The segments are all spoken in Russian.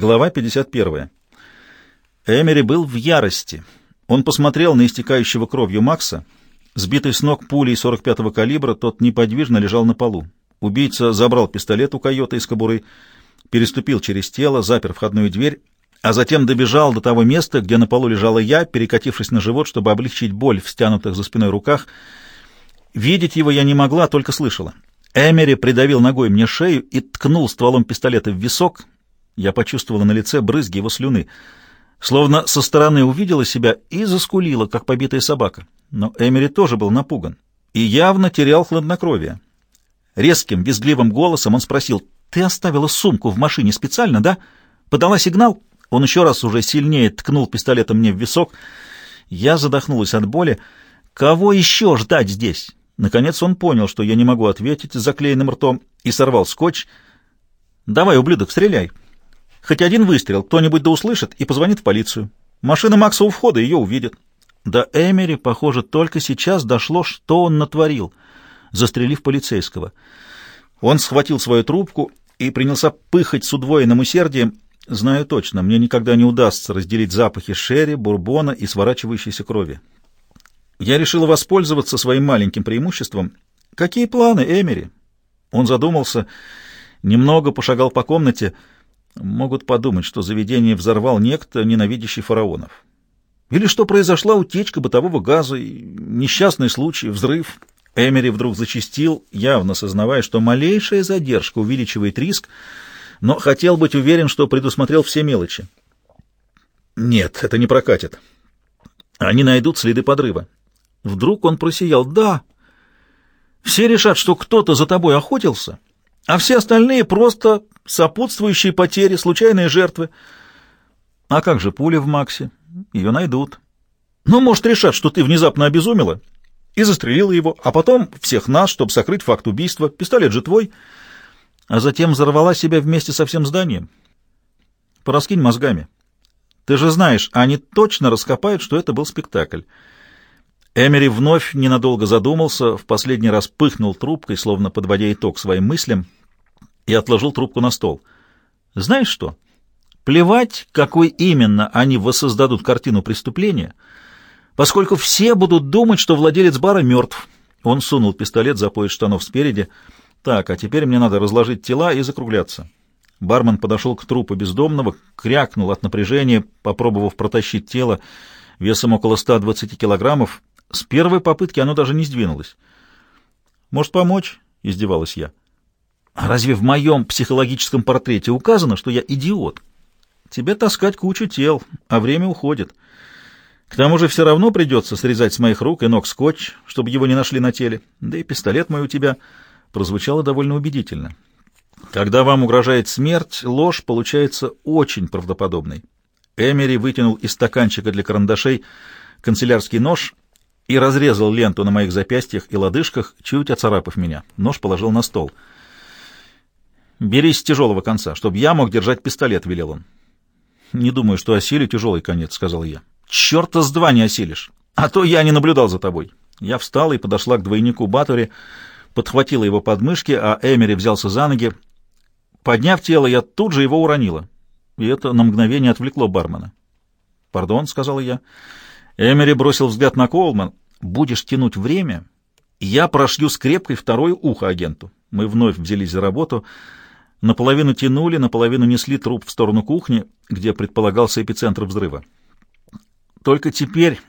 Глава 51. Эмери был в ярости. Он посмотрел на истекающего кровью Макса. Сбитый с ног пулей 45-го калибра, тот неподвижно лежал на полу. Убийца забрал пистолет у койота из кобуры, переступил через тело, запер входную дверь, а затем добежал до того места, где на полу лежала я, перекатившись на живот, чтобы облегчить боль в стянутых за спиной руках. Видеть его я не могла, только слышала. Эмери придавил ногой мне шею и ткнул стволом пистолета в висок — я почувствовала на лице брызги его слюны. Словно со стороны увидела себя и заскулила, как побитая собака. Но Эмери тоже был напуган и явно терял хладнокровие. Резким, визгливым голосом он спросил, «Ты оставила сумку в машине специально, да? Подала сигнал?» Он еще раз уже сильнее ткнул пистолетом мне в висок. Я задохнулась от боли. «Кого еще ждать здесь?» Наконец он понял, что я не могу ответить с заклеенным ртом, и сорвал скотч. «Давай, ублюдок, стреляй!» Хоть один выстрел, кто-нибудь да услышит и позвонит в полицию. Машина Макса у входа ее увидит. До Эмери, похоже, только сейчас дошло, что он натворил, застрелив полицейского. Он схватил свою трубку и принялся пыхать с удвоенным усердием. Знаю точно, мне никогда не удастся разделить запахи шерри, бурбона и сворачивающейся крови. Я решила воспользоваться своим маленьким преимуществом. Какие планы, Эмери? Он задумался, немного пошагал по комнате — Могут подумать, что заведение взорвал некто, ненавидящий фараонов. Или что произошла утечка бытового газа, несчастный случай, взрыв. Эмери вдруг зачистил, явно сознавая, что малейшая задержка увеличивает риск, но хотел быть уверен, что предусмотрел все мелочи. Нет, это не прокатит. Они найдут следы подрыва. Вдруг он просиял. Да, все решат, что кто-то за тобой охотился, а все остальные просто сопутствующие потери, случайные жертвы. А как же пуля в Максе? Ее найдут. Ну, может, решат, что ты внезапно обезумела и застрелила его, а потом всех нас, чтобы сокрыть факт убийства. Пистолет же твой. А затем взорвала себя вместе со всем зданием. Пораскинь мозгами. Ты же знаешь, они точно раскопают, что это был спектакль. Эмери вновь ненадолго задумался, в последний раз пыхнул трубкой, словно подводя итог своим мыслям — и отложил трубку на стол. «Знаешь что? Плевать, какой именно они воссоздадут картину преступления, поскольку все будут думать, что владелец бара мертв». Он сунул пистолет за пояс штанов спереди. «Так, а теперь мне надо разложить тела и закругляться». Бармен подошел к трупу бездомного, крякнул от напряжения, попробовав протащить тело весом около 120 килограммов. С первой попытки оно даже не сдвинулось. «Может, помочь?» — издевалась я. А разве в моем психологическом портрете указано, что я идиот? Тебе таскать кучу тел, а время уходит. К тому же все равно придется срезать с моих рук и ног скотч, чтобы его не нашли на теле. Да и пистолет мой у тебя прозвучало довольно убедительно. Когда вам угрожает смерть, ложь получается очень правдоподобной. Эмери вытянул из стаканчика для карандашей канцелярский нож и разрезал ленту на моих запястьях и лодыжках, чуть оцарапав меня. Нож положил на стол — «Берись с тяжелого конца, чтобы я мог держать пистолет», — велел он. «Не думаю, что осилю тяжелый конец», — сказал я. «Черта с два не осилишь, а то я не наблюдал за тобой». Я встала и подошла к двойнику Батори, подхватила его подмышки, а Эмери взялся за ноги. Подняв тело, я тут же его уронила, и это на мгновение отвлекло бармена. «Пардон», — сказала я. Эмери бросил взгляд на Коулман. «Будешь тянуть время, я прошью скрепкой второе ухо агенту». Мы вновь взялись за работу — Наполовину тянули, наполовину несли труп в сторону кухни, где предполагался эпицентр взрыва. Только теперь,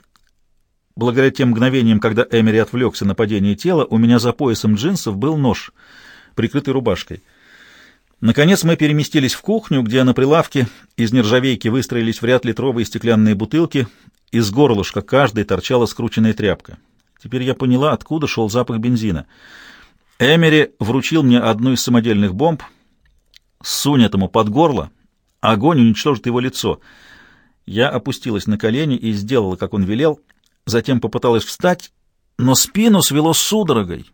благодаря тем мгновениям, когда Эмери отвлекся на падение тела, у меня за поясом джинсов был нож, прикрытый рубашкой. Наконец мы переместились в кухню, где на прилавке из нержавейки выстроились в ряд литровые стеклянные бутылки, из горлышка каждой торчала скрученная тряпка. Теперь я поняла, откуда шел запах бензина. Эмери вручил мне одну из самодельных бомб — Сунь этому под горло, огонь уничтожит его лицо. Я опустилась на колени и сделала, как он велел, затем попыталась встать, но спину свело судорогой,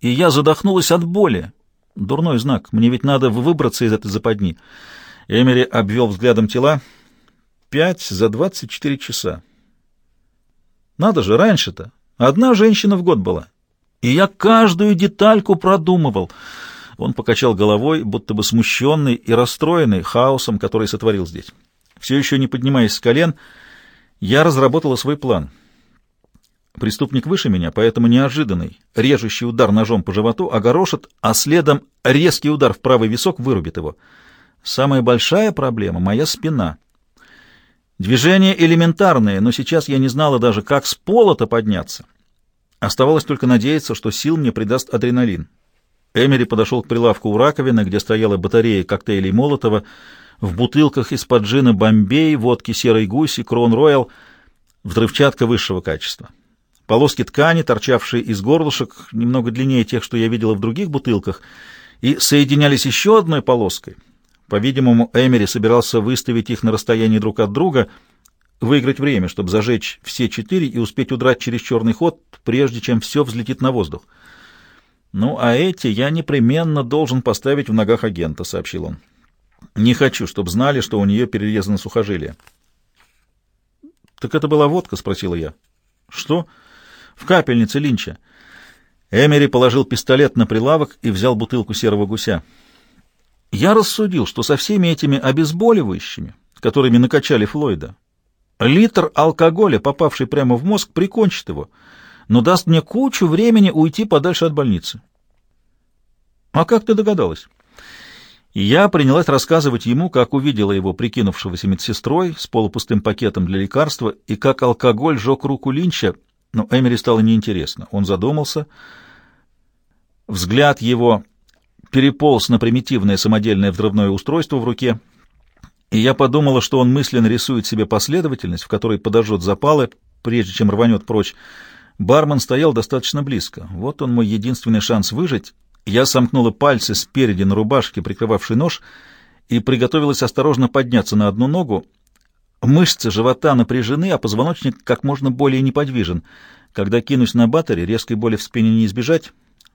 и я задохнулась от боли. Дурной знак, мне ведь надо выбраться из этой западни. Эмери обвел взглядом тела. Пять за двадцать четыре часа. Надо же, раньше-то одна женщина в год была. И я каждую детальку продумывал — Он покачал головой, будто бы смущенный и расстроенный хаосом, который сотворил здесь. Все еще не поднимаясь с колен, я разработала свой план. Преступник выше меня, поэтому неожиданный, режущий удар ножом по животу огорошит, а следом резкий удар в правый висок вырубит его. Самая большая проблема — моя спина. Движения элементарные, но сейчас я не знала даже, как с пола-то подняться. Оставалось только надеяться, что сил мне придаст адреналин. Эмери подошел к прилавку у раковины, где стояла батарея коктейлей Молотова, в бутылках из-под джина «Бомбей», водки «Серой гуси», «Крон Роял», взрывчатка высшего качества. Полоски ткани, торчавшие из горлышек, немного длиннее тех, что я видела в других бутылках, и соединялись еще одной полоской. По-видимому, Эмери собирался выставить их на расстоянии друг от друга, выиграть время, чтобы зажечь все четыре и успеть удрать через черный ход, прежде чем все взлетит на воздух. «Ну, а эти я непременно должен поставить в ногах агента», — сообщил он. «Не хочу, чтобы знали, что у нее перерезано сухожилие». «Так это была водка?» — спросила я. «Что?» «В капельнице Линча». Эмери положил пистолет на прилавок и взял бутылку серого гуся. Я рассудил, что со всеми этими обезболивающими, которыми накачали Флойда, литр алкоголя, попавший прямо в мозг, прикончит его — но даст мне кучу времени уйти подальше от больницы. А как ты догадалась? Я принялась рассказывать ему, как увидела его прикинувшегося медсестрой с полупустым пакетом для лекарства и как алкоголь жег руку Линча, но Эмери стало неинтересно. Он задумался. Взгляд его переполз на примитивное самодельное взрывное устройство в руке, и я подумала, что он мысленно рисует себе последовательность, в которой подожжет запалы, прежде чем рванет прочь. Бармен стоял достаточно близко. Вот он мой единственный шанс выжить. Я сомкнула пальцы спереди на рубашке, прикрывавшей нож, и приготовилась осторожно подняться на одну ногу. Мышцы живота напряжены, а позвоночник как можно более неподвижен. Когда кинусь на батаре, резкой боли в спине не избежать.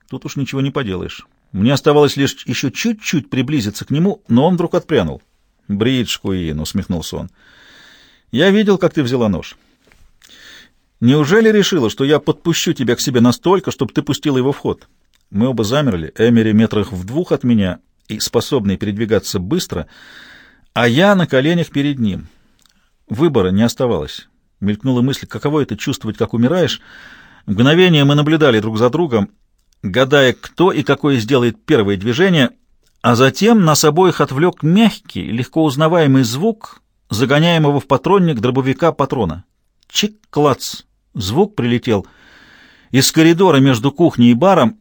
Тут уж ничего не поделаешь. Мне оставалось лишь еще чуть-чуть приблизиться к нему, но он вдруг отпрянул. «Бридж, Куин», — усмехнулся он. «Я видел, как ты взяла нож». Неужели решила, что я подпущу тебя к себе настолько, чтобы ты пустила его в ход? Мы оба замерли, Эмери метрах в двух от меня и способный передвигаться быстро, а я на коленях перед ним. Выбора не оставалось. Мелькнула мысль, каково это чувствовать, как умираешь. Мгновение мы наблюдали друг за другом, гадая, кто и какое сделает первое движение, а затем нас обоих отвлек мягкий, легко узнаваемый звук загоняемого в патронник дробовика патрона. Чик-клац! Звук прилетел из коридора между кухней и баром.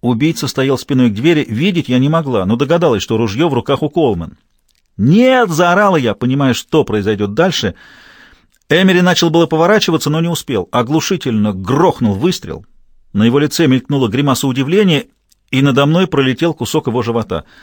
Убийца стоял спиной к двери. Видеть я не могла, но догадалась, что ружье в руках у Колман. «Нет!» — заорала я, понимая, что произойдет дальше. Эмери начал было поворачиваться, но не успел. Оглушительно грохнул выстрел. На его лице мелькнула гримаса удивления, и надо мной пролетел кусок его живота —